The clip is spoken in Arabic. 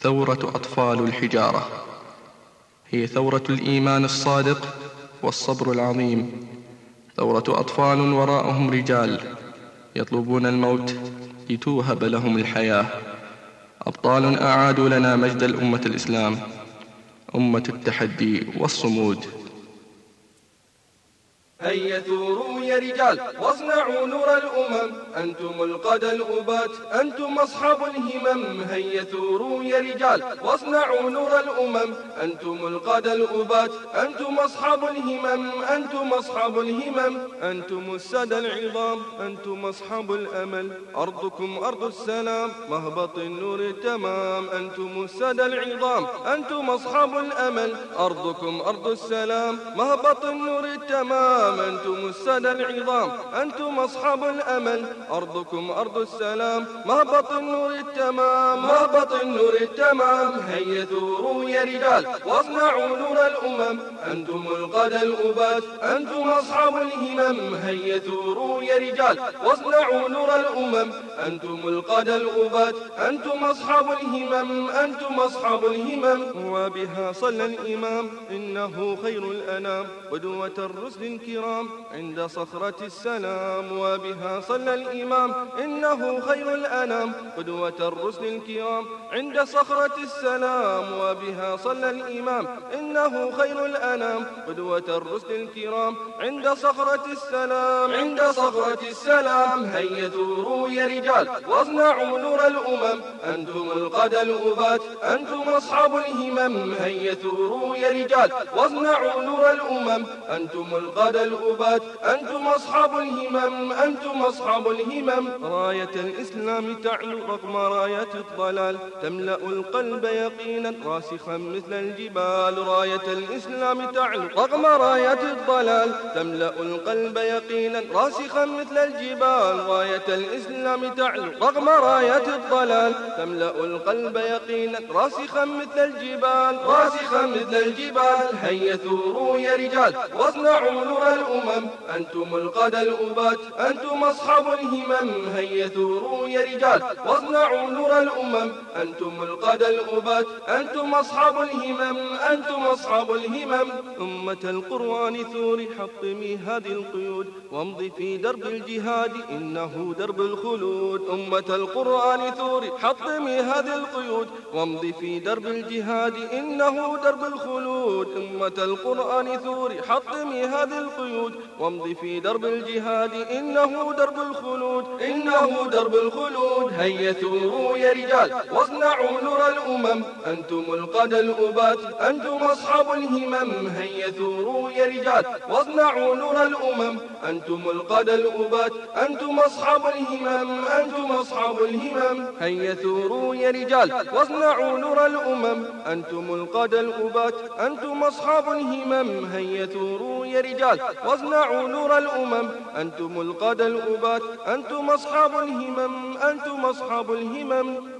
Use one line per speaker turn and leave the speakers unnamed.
ثورة أطفال الحجارة. هي ثورة الإيمان الصادق والصبر العظيم. ثورة أطفال وراءهم رجال يطلبون الموت لتوهب لهم الحياة. أبطال أعادوا لنا مجد الأمة الإسلام. أمة التحدي والصمود.
هيا ثوروا يا رجال واصنعوا نور الأمم. أنتم القدى الأبات أنتم أصحاب الهمم. هيا ثوروا يا رجال واصنعوا نور الأمم. أنتم القدى الأبات أنتم أصحاب الهمم. أنتم أصحاب الهمم. أنتم السادة العظام أنتم أصحاب الأمل. أرضكم أرض السلام مهبط النور التمام أنتم السادة العظام أنتم أصحاب الأمل. أرضكم أرض السلام مهبط النور التمام السلام أنتم السادة العظام أنتم أصحاب الأمل. أرضكم أرض السلام. مهبط النور التمام مهبط النور التمام. هيا ثوروا يا رجال واصنعوا نور الأمم. أنتم القادة الأبات أنتم أصحاب الهمم. هيا ثوروا يا رجال واصنعوا نور الأمم. أنتم القادة الأبات أنتم أصحاب الهمم. أنتم أصحاب الهمم. وبها صلى الإمام إنه خير الأنام. قدوة الرسل الكرام الكرام عند صخرة السلام وبها صلى الإمام. إنه خير الأنام قدوة الرسل الكرام عند صخرة السلام وبها صلى الإمام. إنه خير الأنام قدوة الرسل الكرام عند صخرة السلام. عند صخرة السلام. هيا ثوروا يا رجال واصنعوا نور الأمم. أنتم القدى الأبات أنتم أصحاب الهمم. هيا ثوروا يا رجال واصنعوا نور الأمم. أنتم القدى الأبات أنتم أصحاب الهمم أنتم أصحاب الهمم. راية الإسلام تعلو رغم راية الضلال. تملأ القلب يقينا راسخا مثل الجبال. راية الإسلام تعلو رغم راية الضلال. تملأ القلب يقينا راسخا مثل الجبال. راية الإسلام تعلو رغم راية الضلال. تملأ القلب يقينا راسخا مثل الجبال. راسخا مثل الجبال. هيا ثوروا يا رجال. واصنعوا نور الأمم أنتم القادة الأبات أنتم أصحاب الهمم هيا ثوروا يا رجال واصنعوا نور الأمم. أنتم القادة الأبات أنتم أصحاب الهمم أنتم أصحاب الهمم. أمة القرآن ثوري حطمي هذه القيود وامضي في درب الجهاد إنه درب الخلود. أمة القرآن ثوري حطمي هذه القيود وامضي في درب الجهاد إنه درب الخلود. أمة القرآن ثوري حطمي هذه القيود. الخلود. وامض في درب الجهاد. إنه درب الخلود. إنه درب الخلود. هيا ثوروا يا رجال. واصنعوا نور الأمم. أنتم القدى الأبات أنتم أصحاب الهمم. هيا ثوروا يا رجال. واصنعوا نور الأمم. أنتم القدى الأبات أنتم أصحاب الهمم. أنتم أصحاب الهمم. هيا ثوروا يا رجال. واصنعوا نور الأمم. أنتم القدى الأبات أنتم أصحاب الهمم. هيا ثوروا يا رجال. واصنعوا نور الأمم. أنتم القادة الأبات أنتم أصحاب الهمم. أنتم أصحاب الهمم.